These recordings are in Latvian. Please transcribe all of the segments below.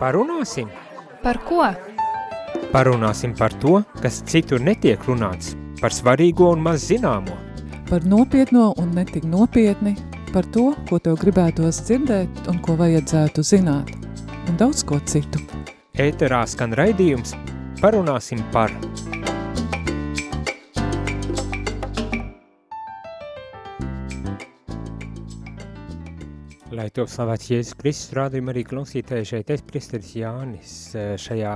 Parunāsim! Par ko? Parunāsim par to, kas citur netiek runāts, par svarīgo un maz zināmo. Par nopietno un netik nopietni, par to, ko tev gribētos dzirdēt un ko vajadzētu zināt, un daudz ko citu. Ēterā skan raidījums Parunāsim par Lai to slavēts Jēzus Kristus, rādījuma arī klausītāji šeit es, priesteris Jānis, šajā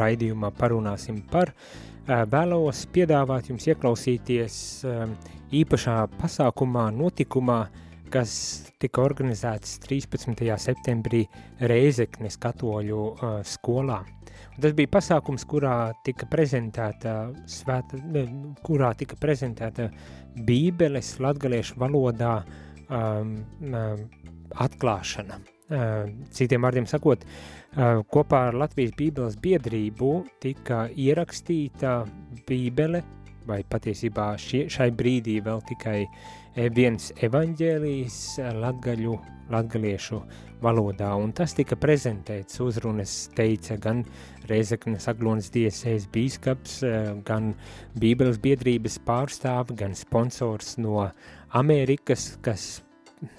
raidījumā parunāsim par. Vēlos piedāvāt jums ieklausīties īpašā pasākumā, notikumā, kas tika organizēts 13. septembrī Reizeknes katoļu skolā. Un tas bija pasākums, kurā tika prezentēta, svēta, kurā tika prezentēta bībeles latgaliešu valodā uh, atklāšana. Uh, citiem vārdiem sakot, uh, kopā ar Latvijas Bībeles biedrību tika ierakstīta Bībele, vai patiesībā šie, šai brīdī vēl tikai viens evaņģēlijs latgaļu, latgaliešu valodā, un tas tika prezentēts uzrunas teica gan Reizeknes Aglonas diesēs bīskaps, uh, gan Bībeles biedrības pārstāvi, gan sponsors no Amerikas, kas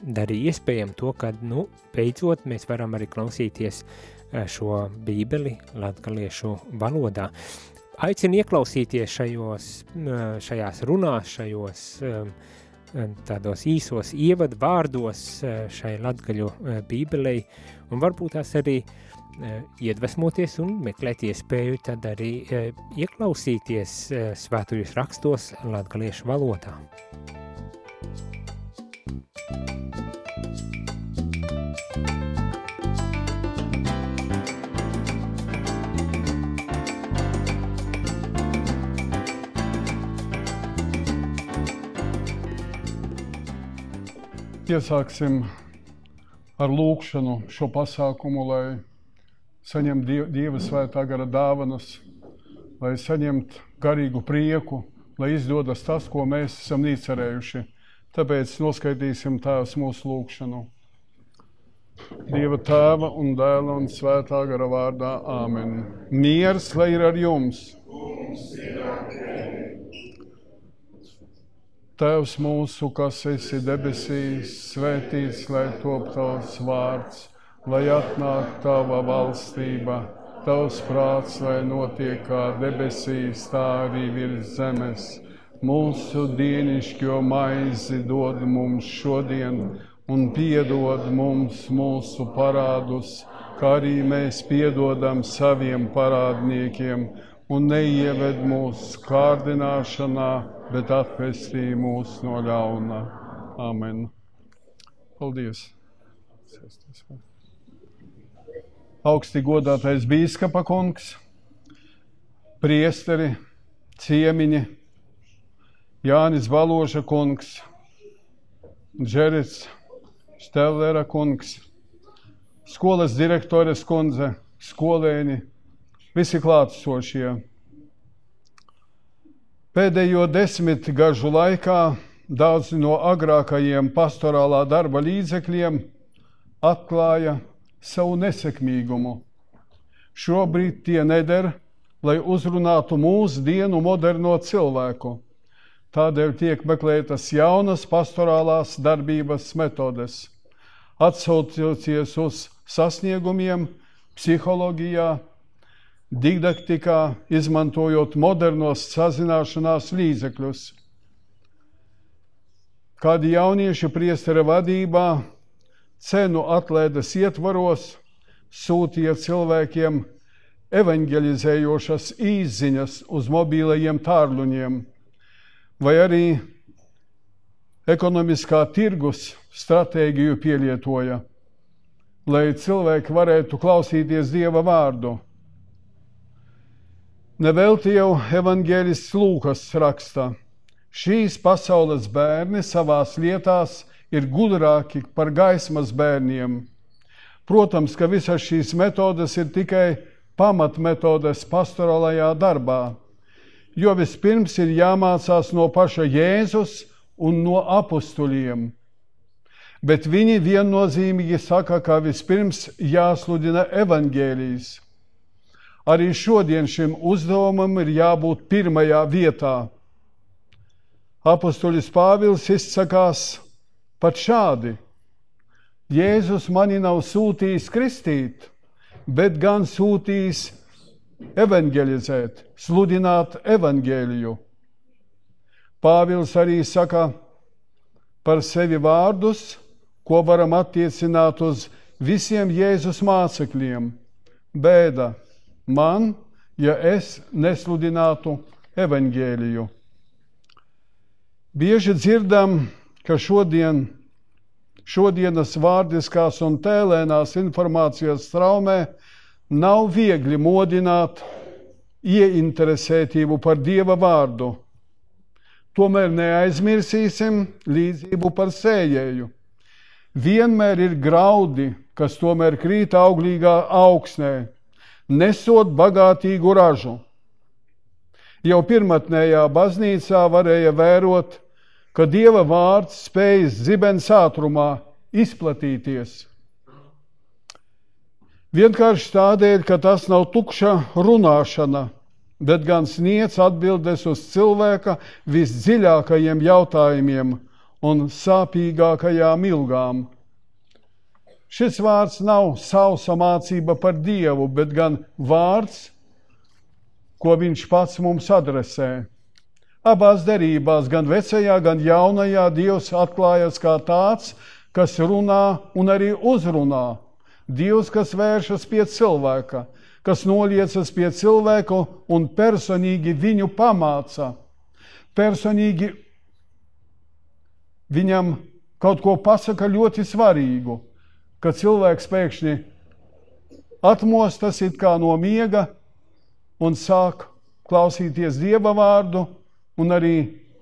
darīja iespējami to, ka, nu, beidzot mēs varam arī klausīties eh, šo bībeli latgaliešu valodā. Aicinu ieklausīties šajos, eh, šajās runās, šajos eh, tādos īsos ievadu vārdos šai latgaļu bībelei, un varbūt tās arī iedvesmoties un meklēt iespēju tad arī ieklausīties svētuļus rakstos latgaliešu valodā. Iesāksim ar lūkšanu šo pasākumu, lai saņemtu Dieva svētā gara dāvanas, lai saņemtu garīgu prieku, lai izdodas tas, ko mēs esam īcerējuši. Tāpēc noskaitīsim tās mūsu lūkšanu. Dieva tēva un dēla un svētā gara vārdā - Āmen. Miers, lai ir ar jums! Tēvs mūsu, kas esi debesīs, svētīts, lai top tavs vārds, lai atnāk tava valstība, tavs prāts, lai notiek kā debesīs, tā arī virs zemes. Mūsu dienišķo maizi dod mums šodien, un piedod mums mūsu parādus, kā arī mēs piedodam saviem parādniekiem, un neieved mūsu kārdināšanā bet atpestī mūs no ļauna. Amen. Paldies! Augsti godātais bīskapa kungs, priesteri, ciemiņi, Jānis Baloža kungs, Džerits Štellera kungs, skolas direktores kundze, skolēni, visi klātsošie. Pēdējo desmit gažu laikā daudzi no agrākajiem pastorālā darba līdzekļiem atklāja savu nesekmīgumu. Šobrīd tie neder, lai uzrunātu mūsdienu moderno cilvēku. Tādēļ tiek meklētas jaunas pastorālās darbības metodes, atsaucoties uz sasniegumiem psiholoģijā, didaktikā, izmantojot modernos sazināšanās līdzekļus. Kādi jaunieši priestera vadībā cenu atlaides ietvaros sūtīja cilvēkiem evanģelizējošas īziņas uz mobīlajiem tārluņiem, vai arī ekonomiskā tirgus stratēģiju pielietoja, lai cilvēki varētu klausīties Dieva vārdu Nevelti jau evanģēlists Lūkas raksta, šīs pasaules bērni savās lietās ir gudrāki par gaismas bērniem. Protams, ka visas šīs metodes ir tikai pamatmetodes pastorālajā darbā, jo vispirms ir jāmācās no paša Jēzus un no apstuļiem. bet viņi viennozīmīgi saka, ka vispirms jāsludina evaņģēlijas. Arī šodien šim uzdevumam ir jābūt pirmajā vietā. Apostoļis Pāvils izsakās pat šādi: Jēzus mani nav sūtījis kristīt, bet gan sūtījis evanģelizēt, sludināt evaņģēliju. Pāvils arī saka par sevi vārdus, ko varam attiecināt uz visiem Jēzus mācekļiem. Bēda man, ja es nesludinātu evaņģēliju. Bieži dzirdam, ka šodien, šodienas vārdiskās un tēlēnās informācijas straumē nav viegli modināt ieinteresētību par Dieva vārdu. Tomēr neaizmirsīsim līdzību par sējēju. Vienmēr ir graudi, kas tomēr krīt auglīgā augsnē, nesot bagātīgu ražu. Jau pirmotnējā baznīcā varēja vērot, ka Dieva vārds spējas zibens ātrumā izplatīties. Vienkārši tādēļ, ka tas nav tukša runāšana, bet gan sniedz atbildes uz cilvēka visdziļākajiem jautājumiem un sāpīgākajām ilgām. Šis vārds nav sausa mācība par Dievu, bet gan vārds, ko viņš pats mums adresē. Abās derībās, gan vecajā, gan jaunajā, Dievs atklājas kā tāds, kas runā un arī uzrunā Dievs, kas vēršas pie cilvēka, kas noliecas pie cilvēku un personīgi viņu pamāca, personīgi viņam kaut ko pasaka ļoti svarīgu, ka cilvēks pēkšņi atmostas it kā no miega un sāk klausīties Dieva vārdu un arī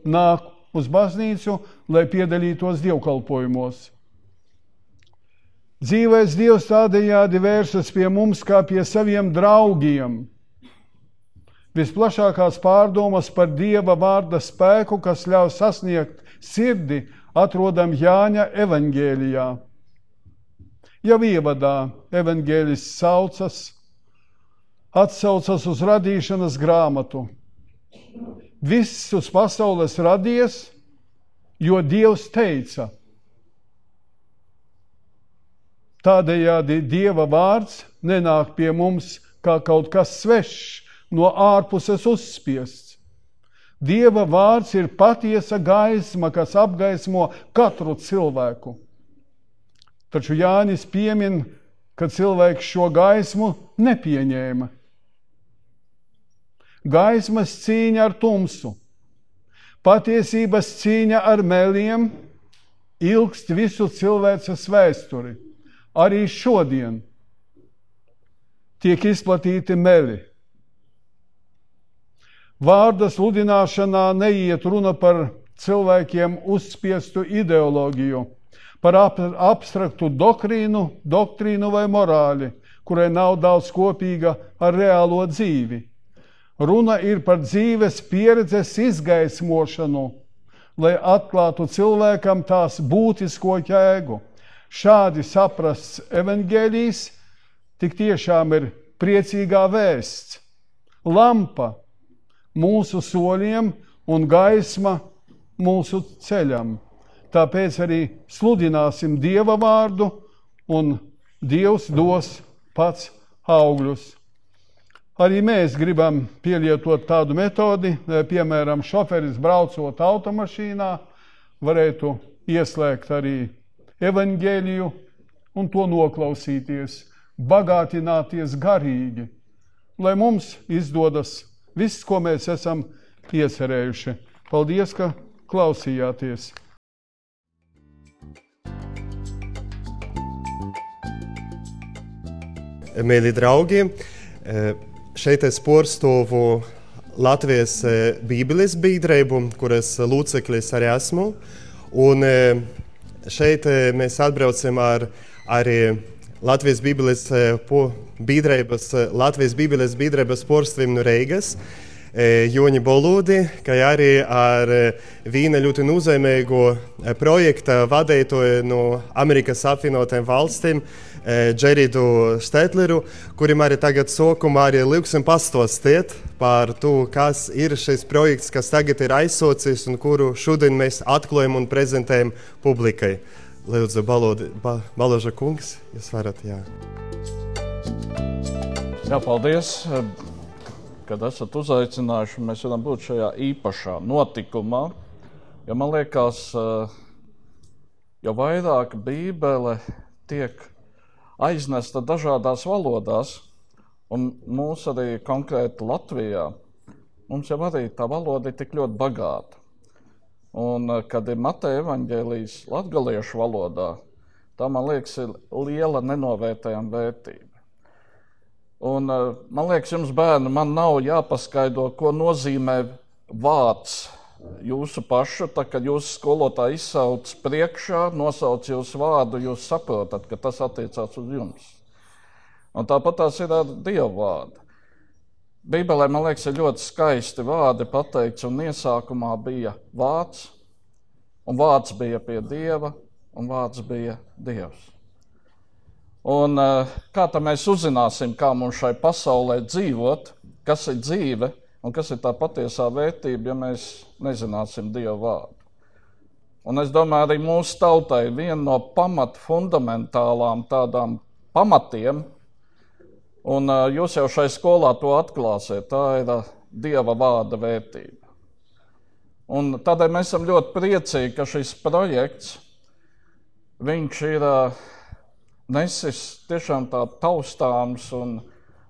nāk uz baznīcu, lai piedalītos dievkalpojumos. Dzīvēs Dievs tādējādi vērsas pie mums kā pie saviem draugiem. Visplašākās pārdomas par Dieva vārda spēku, kas ļauj sasniegt sirdi, atrodam Jāņa evaņģēlijā. Jau ievadā evaņģēlis saucas, atsaucas uz radīšanas grāmatu. Viss uz pasaules radies, jo Dievs teica – Tādējādi Dieva vārds nenāk pie mums kā kaut kas svešs, no ārpuses uzspiests. Dieva vārds ir patiesa gaisma, kas apgaismo katru cilvēku. Taču Jānis piemin, ka cilvēks šo gaismu nepieņēma. Gaismas cīņa ar tumsu, patiesības cīņa ar meliem ilgst visu cilvēces vēsturi arī šodien tiek izplatīti meli. Vārda sludināšanā neiet runa par cilvēkiem uzspiestu ideoloģiju, par abstraktu doktrīnu, doktrīnu vai morāli, kurai nav daudz kopīga ar reālo dzīvi. Runa ir par dzīves pieredzes izgaismošanu, lai atklātu cilvēkam tās būtisko jēgu šādi saprasts evaņģēlijs tik tiešām ir priecīgā vēsts, lampa mūsu soļiem un gaisma mūsu ceļam. Tāpēc arī sludināsim Dieva vārdu, un Dievs dos pats augļus. Arī mēs gribam pielietot tādu metodi, piemēram, šoferis braucot automašīnā, varētu ieslēgt arī evaņģēliju un to noklausīties, bagātināties garīgi, lai mums izdodas viss, ko mēs esam iecerējuši. Paldies, ka klausījāties! Mīļie draugi, šeit es porstovu Latvijas Bībeles biedrību, kuras loceklis arī esmu. Un Šeit eh, mēs atbraucam ar arī Latvijas Bībeles eh, biedrības, eh, Latvijas Bībeles biedrības porcelāna no Reigas. Joņa Bolūdi, kā arī ar vīna ļoti nozīmīgo projekta vadītāju no Amerikas apvienotiem valstīm. Džeridu Stetleru, kurim arī tagad sākumā arī lūksim pastāstīt par to, kas ir šis projekts, kas tagad ir aizsocis un kuru šodien mēs atklājam un prezentējam publikai. Lūdzu, ba, Baloža kungs, jūs varat, jā. Jā, paldies, kad esat uzaicinājuši. Mēs varam būt šajā īpašā notikumā. Jo man liekas, jo vairāk Bībele tiek aiznesta dažādās valodās, un mūsu arī konkrēti Latvijā, mums jau arī tā valoda ir tik ļoti bagāta. Un, kad ir Mateja evaņģēlijas latgaliešu valodā, tā man liekas ir liela nenovērtējama vērtība. Un, man liekas, jums bērni, man nav jāpaskaidro, ko nozīmē vārds jūsu pašu, tad, kad jūsu skolotāja izsauc priekšā, nosauc jūsu vārdu, jūs saprotat, ka tas attiecās uz jums. Un tāpat tās ir ar Dievu vārdu. Bībelē, man liekas, ir ļoti skaisti vārdi pateikts, un iesākumā bija vārds, un vārds bija pie Dieva, un vārds bija Dievs. Un, kā tad mēs uzzināsim, kā mums šai pasaulē dzīvot, kas ir dzīve, Un kas ir tā patiesā vērtība, ja mēs nezināsim Dieva vārdu? Un es domāju, arī mūsu tautai viena no pamat fundamentālām tādām pamatiem, un jūs jau šai skolā to atklāsiet, tā ir Dieva vārda vērtība. Un tādēļ mēs esam ļoti priecīgi, ka šis projekts ir nesis tiešām tā taustāms un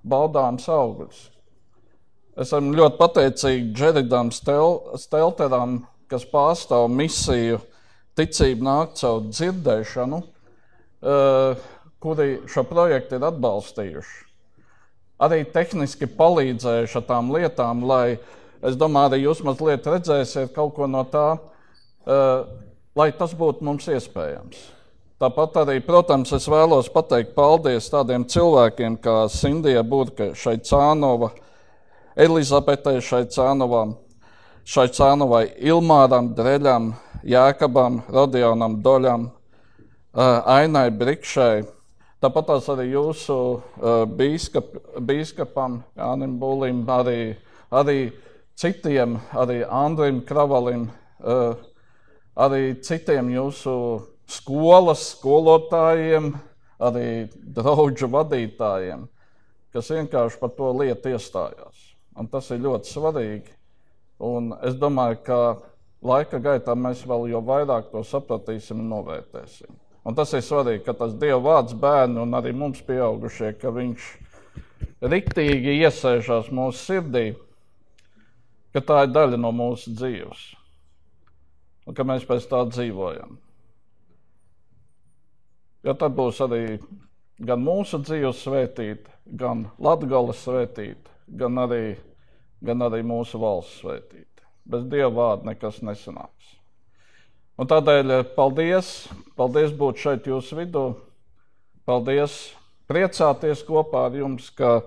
baudāms augurs. Esam ļoti pateicīgi Džeridam Stelteram, kas pārstāv misiju Ticība nāk caur dzirdēšanu, eh, kuri šo projektu ir atbalstījuši. Arī tehniski palīdzējuši ar tām lietām, lai, es domāju, arī jūs mazliet redzēsiet kaut ko no tā, eh, lai tas būtu mums iespējams. Tāpat arī, protams, es vēlos pateikt paldies tādiem cilvēkiem kā Sindija Burka, Šaicānova, Elizabetei Šaicānovam, Šaicānovai, Ilmāram, Dreļam, Jākabam, Rodionam, Doļam, Ainai Brikšai. Tāpat tās arī jūsu bīskap, bīskapam, Jānim Būlim, arī, arī citiem, arī Andrim Kravalim, arī citiem jūsu skolas skolotājiem, arī draugu vadītājiem, kas vienkārši par to lietu iestājās. Un tas ir ļoti svarīgi. Un es domāju, ka laika gaitā mēs vēl jau vairāk to sapratīsim un novērtēsim. Un tas ir svarīgi, ka tas Dieva vārds bērni un arī mums pieaugušie, ka viņš riktīgi iesēžās mūsu sirdī, ka tā ir daļa no mūsu dzīves un ka mēs pēc tā dzīvojam. Jo tad būs arī gan mūsu dzīves svētīta, gan Latvijas svētīta, gan arī, gan arī mūsu valsts svētīta. Bez Dieva vārda nekas nesanāks. Un tādēļ eh, paldies, paldies būt šeit jūsu vidū. Paldies, priecāties kopā ar jums, ka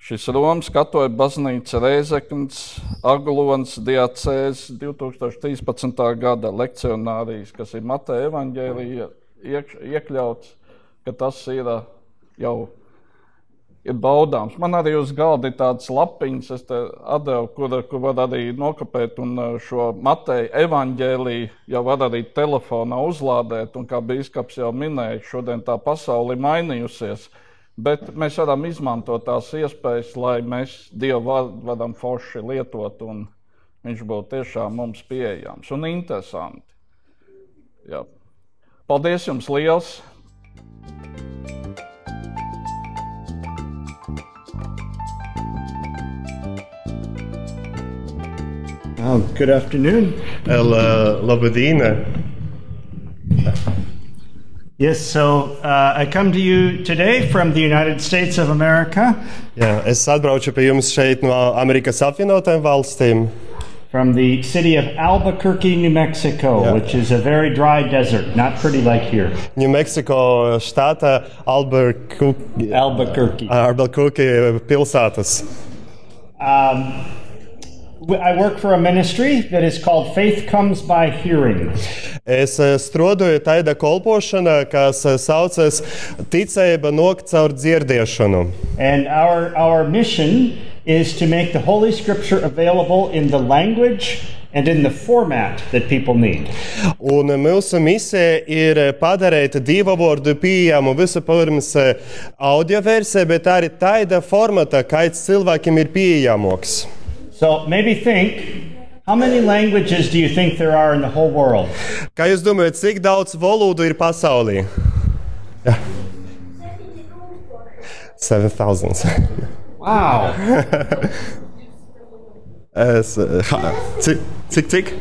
šis Romas katoļa baznīca Reizekns, Aglons, Diacēs 2013. gada lekcionārijas, kas ir Mateja evaņģēlija iek, iekļauts, ka tas ir eh, jau ir baudāms. Man arī uz galda ir tāds lapiņš, es atdevu, kur, kur var arī nokopēt un šo Mateja evaņģēliju jau var arī telefonā uzlādēt. Un kā bīskaps jau minēja, šodien tā pasaule ir mainījusies. Bet mēs varam izmantot tās iespējas, lai mēs Dievu var, varam forši lietot un viņš būtu tiešām mums pieejams un interesanti. Jā. Paldies jums liels! Oh, good afternoon. El uh, Labadina. Yes, so uh, I come to you today from the United States of America. Jā, es atbraucu pie jums šeit no Amerikas Savienotajām valstīm. From the city of Albuquerque, New Mexico, yeah. which is a very dry desert, not pretty like here. New Mexico štata Albuquerque. Albuquerque. Albuquerque pilsētas. Um, I work for a ministry that is called Faith Comes by Hearing. Es eh, strādāju tādā kolpošanā, kas eh, saucas Ticība nāk caur dzirdēšanu. And our, our mission is to make the Holy Scripture available in the language and in the format that people need. Un mūsu misija ir padarīt divu vārdu pieejamu vispirms audio versijā, bet arī tādā formātā, kāds cilvēkiem ir pieejamāks. So maybe think how many languages do you think there are in the whole world? Kā jūs domājat, cik daudz valodu ir pasaulī? Jā. 7000. Wow. Es, eh, ha, cik, cik, cik?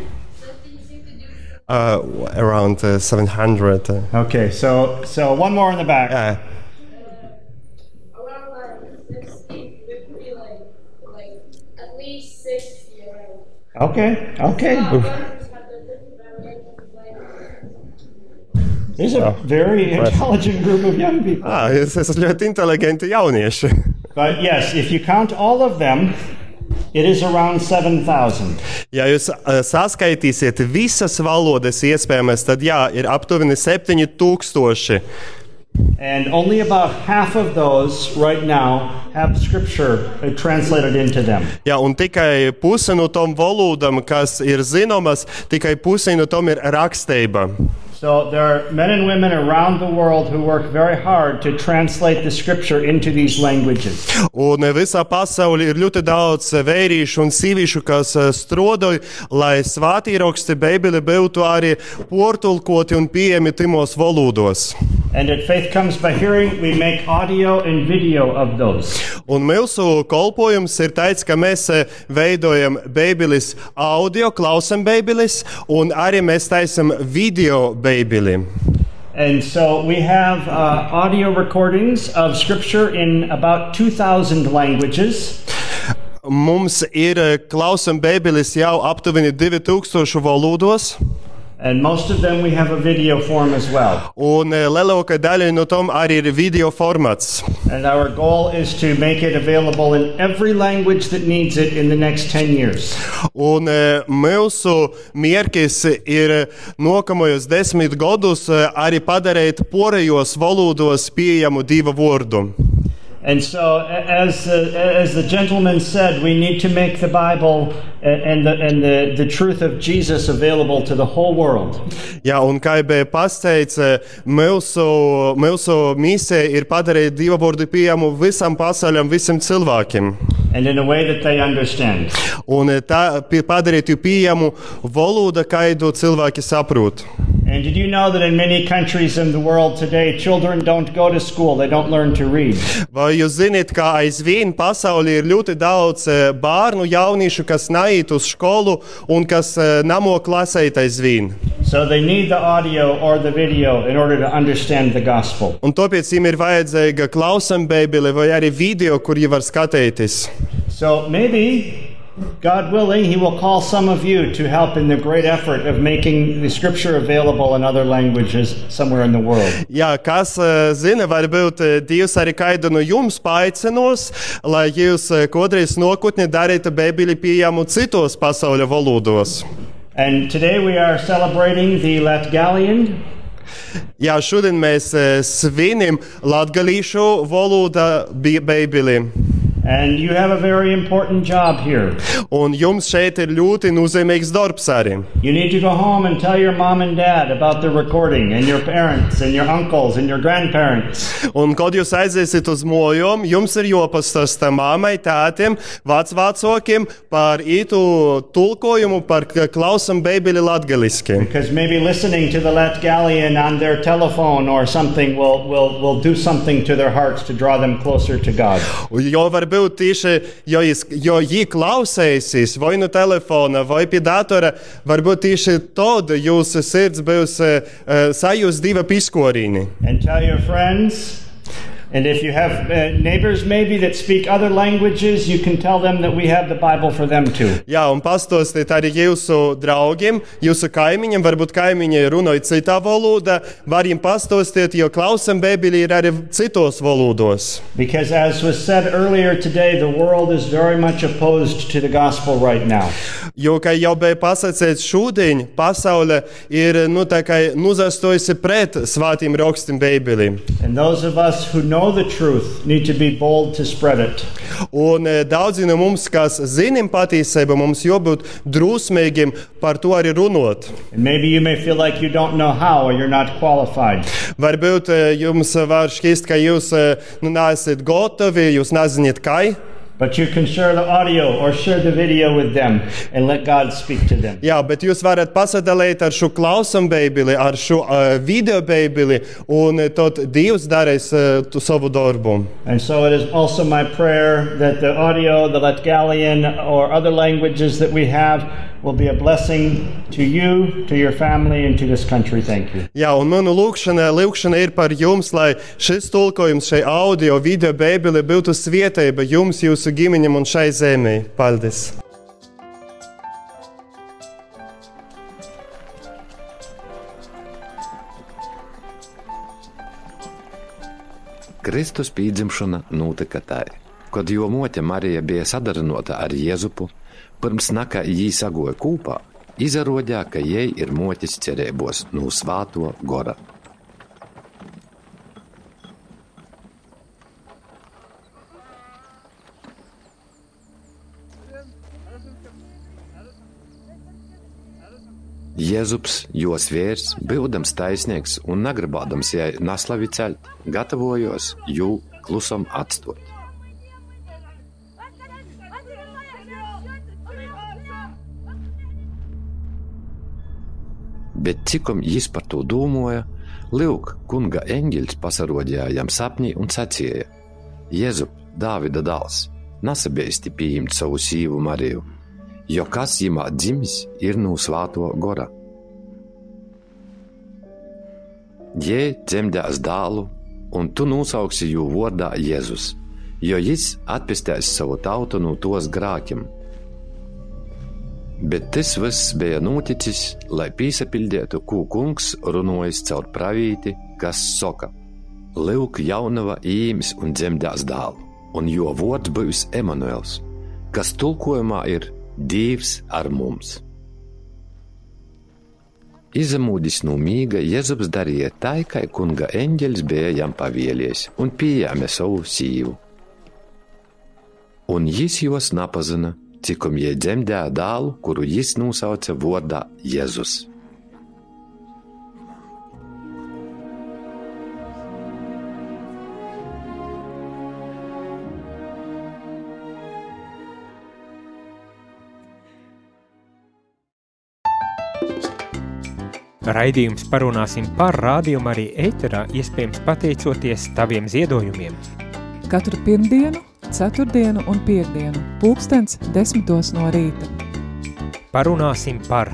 Uh, around uh, 700. uh, Okay, so so one more in the back. yeah. Of language. There's a very intelligent group of young people. Ah, jūs esat ļoti inteliģenti jaunieši. But yes, if you count all of them, it is around 7,000. Ja jūs uh, saskaitīsiet visas valodas iespējamas, tad jā, ir aptuveni 7000. And only about half of those right now have scripture translated into them. Jā, un tikai puse no tom kas ir tikai puse no tom ir. So there are men and women around the world who work very hard to translate the scripture into these languages. Un visā pasaulē ir ļoti daudz vīriešu un sieviešu, kas eh, strādāja, lai svātīraksti Bībeli būtu arī portulkoti un pieejami timos valodos. And at Faith Comes by Hearing, we make audio and video of those. Un mūsu kolpojums ir tāds, ka mēs eh, veidojam Bībeles audio, klausām Bībeles, un arī mēs taisam video Bībeli. And so we have uh, audio recordings of scripture in about 2,000 languages. Mums ir eh, klausām Bībeles jau aptuveni 2000 valodos. And most of them we have a video form as well. Un eh, lielākā daļa no tom arī ir video formāts. And our goal is to make it available in every language that needs it in the next 10 years. Un eh, mūsu mērķis ir nākamajos desmit gadus eh, arī padarīt porejos valodos pieejamu divu vārdu. And so, as, uh, as the gentleman said, we need to make the Bible uh, and, the, and the, the truth of Jesus available to the whole world. Jā, un kā jau eh, mūsu, mūsu misija ir padarīt divu vārdu pieejamu visam pasaulim, visam cilvēkiem. And in a way that they understand. Un eh, tā padarīt viņu pieejamu valodu, kādu cilvēki saprot. And did you know that in many countries in the world today, children don't go to school, they don't learn to read? Vai jūs zināt, ka aizvien pasaulē ir ļoti daudz eh, bērnu, jauniešu, kas neiet uz skolu un kas eh, nemok lasīt aizvien? So they need the audio or the video in order to understand the gospel. Un tāpēc viņiem ir vajadzīga klausām bībeli vai arī video, kur viņi var skatīties. So maybe, God willing, He will call some of you to help in the great effort of making the scripture available in other languages somewhere in the world. Jā, kas eh, zina, varbūt eh, Dievs arī kādu no jums paicinos, lai jūs eh, kādreiz nākotnē darītu bībeli pieejamu citos pasaules valodos. And today we are celebrating the Latgalian Jā, šodien mēs svinam latgalīšu valoda bi- bībeli. And you have a very important job here. Un jums šeit ir ļoti nozīmīgs darbs arī. You need to go home and tell your mom and dad about the recording, and your parents, and your uncles, and your grandparents. Un, kad jūs aiziesiet uz mojām, jums ir jāpastāsta mammai, tētim, vecvācokiem par ītu tulkojumu, par k- klausam bībeli latgaliski. Because maybe listening to the Latgalian on their telephone or something will, will, will do something to their hearts to draw them closer to God. Jo varbūt tieši, jo, jis, jo jī klausēsīs vai no telefona, vai pie datora, varbūt tieši tad jūsu sirds būs uh, sajūta divi piskorīni. And tell your friends, And if you have uh, neighbors maybe that speak other languages, you can tell them that we have the Bible for them too. Jā, un pastostiet arī jūsu draugiem, jūsu kaimiņiem, varbūt kaimiņi runāja citā valodā, var viņiem pastostiet, jo klausam Bībeli ir arī citos valodos. Because as was said earlier today, the world is very much opposed to the gospel right now. Jo, kā jau bija pasakīts šodien, pasaule ir nu, tā kā nozastojusi pret svētiem rakstiem Bībelī. And those of us who know the truth need to be bold to spread it. Un e, daudzi no mums, kas zinām patiesību, mums jābūt drusmīgiem par to arī runāt. And maybe you may feel like you don't know how or you're not qualified. Varbūt e, jums var šķist, ka jūs e, nu, neesat gatavi, jūs nezināt, kā. But you can share the audio or share the video with them and let God speak to them. Jā, bet jūs varat pasadalīt ar šo klausām bībeli, ar šo uh, video bībeli, un e, tad Dievs darīs uh, tu savu darbu. And so it is also my prayer that the audio, the Latgalian, or other languages that we have will be a blessing to you, to your family, and to this country. Thank you. Jā, un manu lūkšana, lūkšana ir par jums, lai šis tulkojums, šai audio, video bībeli būtu svētība jums, jūsu ģimeņam un šai zemē. Paldies! Kristus pīdzimšana notika tā, kad jo mote Marija bija sadarināta ar Jēzupu, pirms naka jī sagoja kūpā, izarodjā, ka jai ir motis cerībos no svāto gora. Jēzus, jos vīrs, būdams taisnīgs un negribādams jai naslavi celt, gatavojos jū klusam atstot. Bet cikom jis par to domāja, Lūk, kunga eņģelis pasarodīja jam sapnī un sacīja: Jēzu, Dāvida dēls, nesabeisti pieņemt savu sīvu Mariju, jo kas viņam dzimis ir no svāto gora. Jē, dzemdēs dēlu, un tu nosauksi jū vārdā Jēzus, jo viņš atpestīs savu tautu no tos grākiem. Bet tas viss bija noticis, lai piesapildītu, ko kungs runājis caur pravīti, kas saka: Lūk, jaunava īmis un dzemdēs dēlu, un jo vārds būs Emanuels, kas tulkojumā ir Dievs ar mums. Izamūdis no mīga, Jēzus darīja tā, kā kunga eņģelis bija jam pavēlies, un pieņēma savu sīvu. Un viņš jos napazina, cikom jai dzemdēja dēlu, kuru viņš nosauca vārdā Jēzus. Raidījums parunāsim par rādījumu arī ēterā, iespējams pateicoties taviem ziedojumiem. Katru pirmdienu, ceturtdienu un piekdienu, pulkstens desmitos no rīta. Parunāsim par